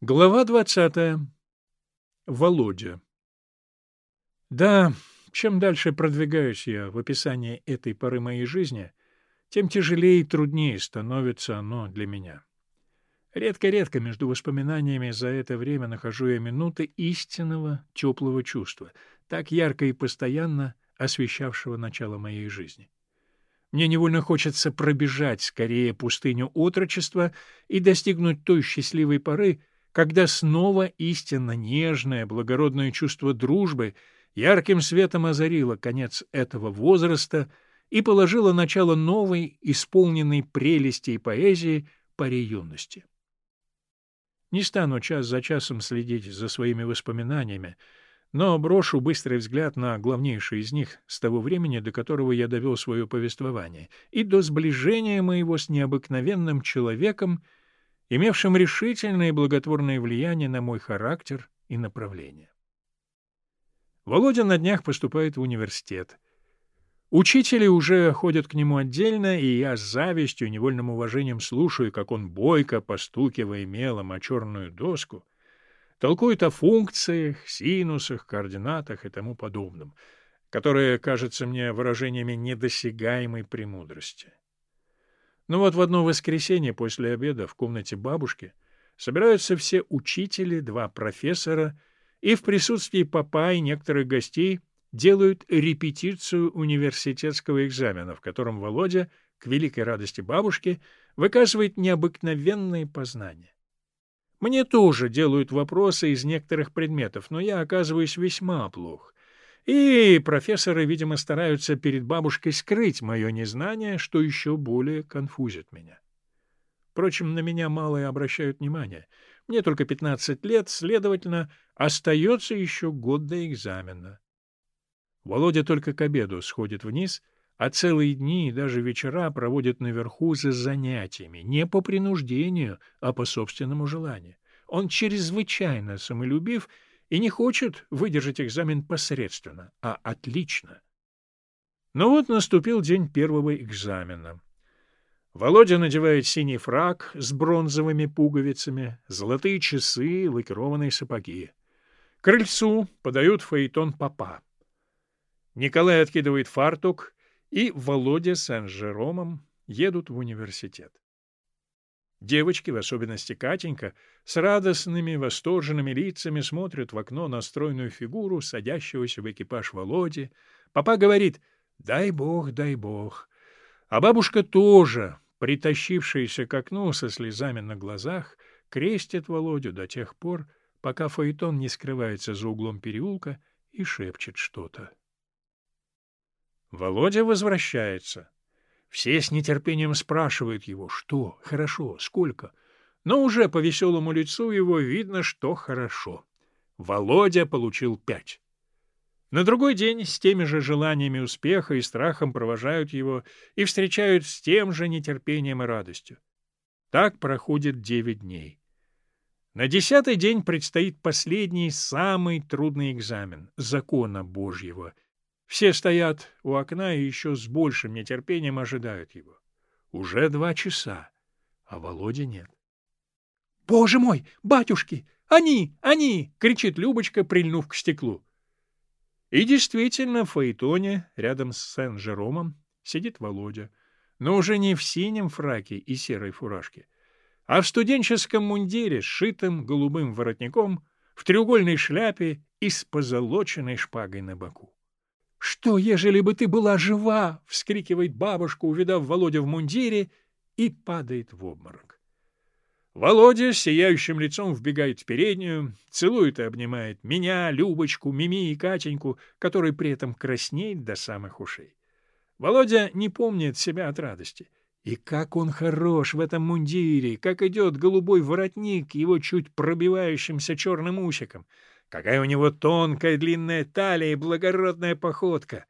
Глава двадцатая. Володя. Да, чем дальше продвигаюсь я в описании этой поры моей жизни, тем тяжелее и труднее становится оно для меня. Редко-редко между воспоминаниями за это время нахожу я минуты истинного теплого чувства, так ярко и постоянно освещавшего начало моей жизни. Мне невольно хочется пробежать скорее пустыню отрочества и достигнуть той счастливой поры, когда снова истинно нежное, благородное чувство дружбы ярким светом озарило конец этого возраста и положило начало новой, исполненной прелести и поэзии паре юности. Не стану час за часом следить за своими воспоминаниями, но брошу быстрый взгляд на главнейшие из них с того времени, до которого я довел свое повествование, и до сближения моего с необыкновенным человеком — имевшим решительное и благотворное влияние на мой характер и направление. Володя на днях поступает в университет. Учители уже ходят к нему отдельно, и я с завистью и невольным уважением слушаю, как он бойко, постукивая мелом о черную доску, толкует о функциях, синусах, координатах и тому подобном, которые кажутся мне выражениями недосягаемой премудрости. Но вот в одно воскресенье после обеда в комнате бабушки собираются все учители, два профессора, и в присутствии папа и некоторых гостей делают репетицию университетского экзамена, в котором Володя, к великой радости бабушки, выказывает необыкновенные познания. Мне тоже делают вопросы из некоторых предметов, но я оказываюсь весьма плох, и профессоры, видимо, стараются перед бабушкой скрыть мое незнание, что еще более конфузит меня. Впрочем, на меня мало и обращают внимание. Мне только 15 лет, следовательно, остается еще год до экзамена. Володя только к обеду сходит вниз, а целые дни и даже вечера проводит наверху за занятиями, не по принуждению, а по собственному желанию. Он чрезвычайно самолюбив и не хочет выдержать экзамен посредственно, а отлично. Но вот наступил день первого экзамена. Володя надевает синий фраг с бронзовыми пуговицами, золотые часы, лакированные сапоги. Крыльцу подают фаэтон папа. Николай откидывает фартук, и Володя с Сен-Жеромом едут в университет. Девочки, в особенности Катенька, с радостными, восторженными лицами смотрят в окно на стройную фигуру садящегося в экипаж Володи. Папа говорит «Дай бог, дай бог». А бабушка тоже, притащившаяся к окну со слезами на глазах, крестит Володю до тех пор, пока Фаэтон не скрывается за углом переулка и шепчет что-то. Володя возвращается. Все с нетерпением спрашивают его, что, хорошо, сколько. Но уже по веселому лицу его видно, что хорошо. Володя получил пять. На другой день с теми же желаниями успеха и страхом провожают его и встречают с тем же нетерпением и радостью. Так проходит девять дней. На десятый день предстоит последний, самый трудный экзамен — закона Божьего — все стоят у окна и еще с большим нетерпением ожидают его. Уже два часа, а Володи нет. — Боже мой, батюшки! Они! Они! — кричит Любочка, прильнув к стеклу. И действительно, в Фаэтоне, рядом с Сен-Жеромом, сидит Володя, но уже не в синем фраке и серой фуражке, а в студенческом мундире, сшитым голубым воротником, в треугольной шляпе и с позолоченной шпагой на боку. «Что, ежели бы ты была жива?» — вскрикивает бабушка, увидав Володю в мундире, и падает в обморок. Володя с сияющим лицом вбегает в переднюю, целует и обнимает меня, Любочку, Мими и Катеньку, который при этом краснеет до самых ушей. Володя не помнит себя от радости. И как он хорош в этом мундире, как идет голубой воротник его чуть пробивающимся черным усиком. Какая у него тонкая длинная талия и благородная походка!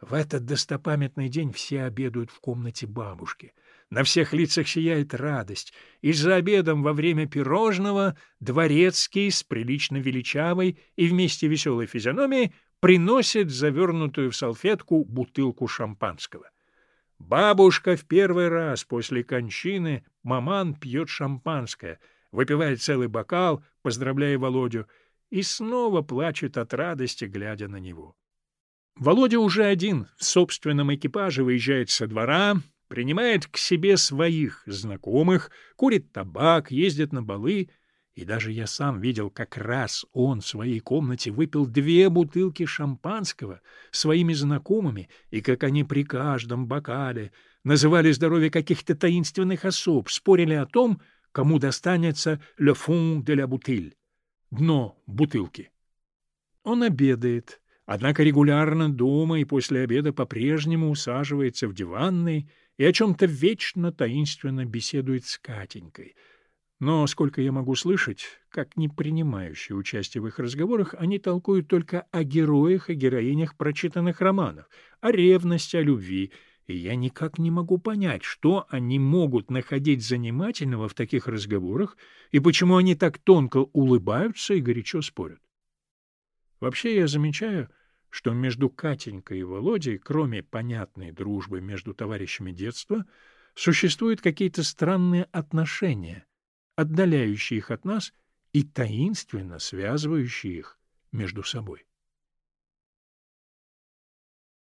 В этот достопамятный день все обедают в комнате бабушки. На всех лицах сияет радость, и за обедом во время пирожного дворецкий с прилично величавой и вместе веселой физиономией приносит завернутую в салфетку бутылку шампанского. Бабушка в первый раз после кончины маман пьет шампанское — выпивает целый бокал, поздравляя Володю, и снова плачет от радости, глядя на него. Володя уже один в собственном экипаже выезжает со двора, принимает к себе своих знакомых, курит табак, ездит на балы — и даже я сам видел, как раз он в своей комнате выпил две бутылки шампанского своими знакомыми, и как они при каждом бокале называли здоровье каких-то таинственных особ, спорили о том, кому достанется «le fond de la bouteille» — дно бутылки. Он обедает, однако регулярно дома и после обеда по-прежнему усаживается в диванной и о чем-то вечно таинственно беседует с Катенькой — но, сколько я могу слышать, как не принимающие участие в их разговорах, они толкуют только о героях и героинях прочитанных романов, о ревности, о любви, и я никак не могу понять, что они могут находить занимательного в таких разговорах и почему они так тонко улыбаются и горячо спорят. Вообще я замечаю, что между Катенькой и Володей, кроме понятной дружбы между товарищами детства, существуют какие-то странные отношения — отдаляющие их от нас и таинственно связывающие их между собой.